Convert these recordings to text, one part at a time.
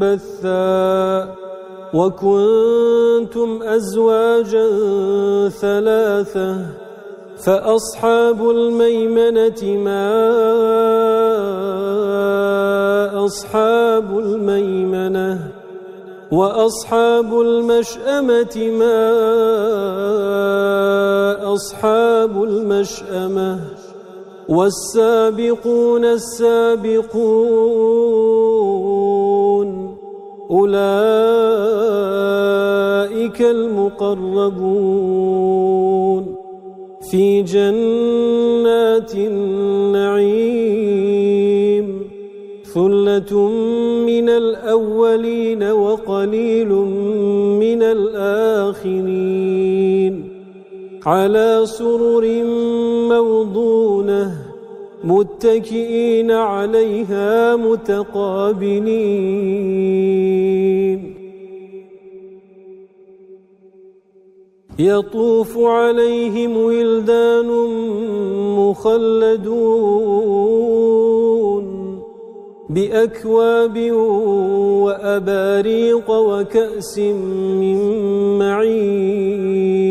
منبثا وكنتم أزواجا ثلاثة فأصحاب الميمنة ما أصحاب الميمنة وأصحاب المشأمة ما أصحاب المشأمة والسابقون السابقون أولئك المقربون في جنات النعيم ثلة من الأولين وقليل من الآخرين على سرر موضونة متكئين عليها متقابلين. يطوف عليهم ولدان مخلدون بأكواب وأباريق وكأس من معين.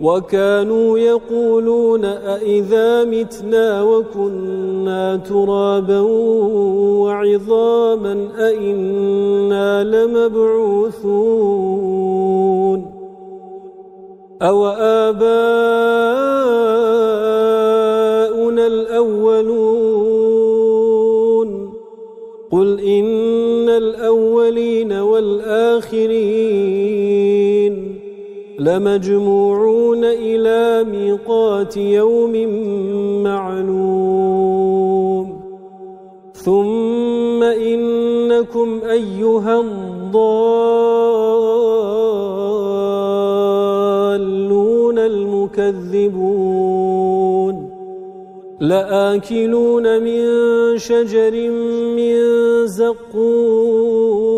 وكانوا يقولون أئذا متنا وكنا ترابا وعظاما أئنا لمبعوثون أو لمجموعون إلى ميقات يوم معلوم. ثم إنكم أيها الضالون المكذبون. لآكلون من شجر من زقوم.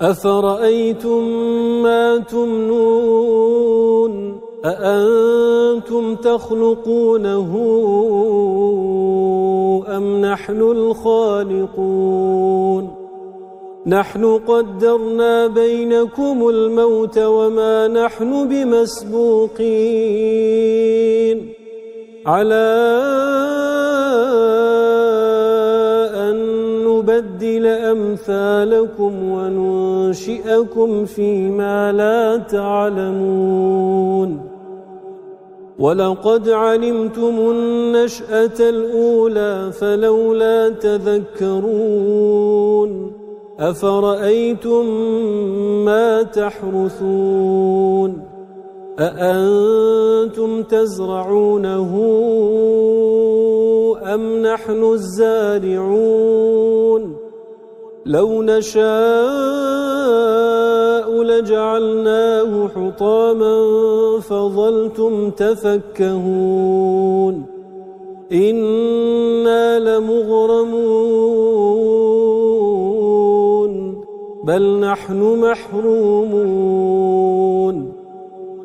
أفرأيتم ما تمنون أأنتم تخلقونه أم نحن الخالقون نحن قدرنا بينكم الموت وما نحن بمسبوقين على نبدل أمثالكم وننشئكم فيما لا تعلمون. ولقد علمتم النشأة الأولى فلولا تذكرون. أفرأيتم ما تحرثون؟ أأنتم تزرعونه؟ أم نحن الزارعون لو نشاء لجعلناه حطاما فظلتم تفكهون إنا لمغرمون بل نحن محرومون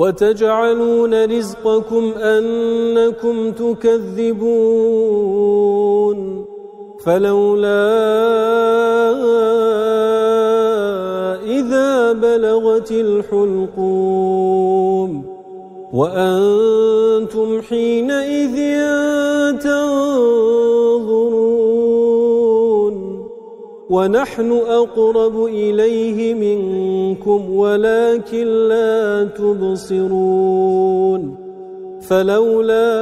وتجعلون رزقكم أنكم تكذبون فلولا إذا بلغت الحلقوم وأنتم حينئذ ونحن أقرب إليه منكم ولكن لا تبصرون. فلولا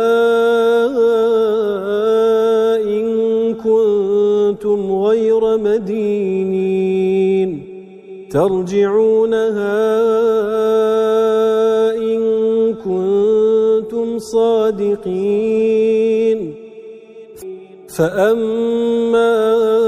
إن كنتم غير مدينين. ترجعونها إن كنتم صادقين. فأما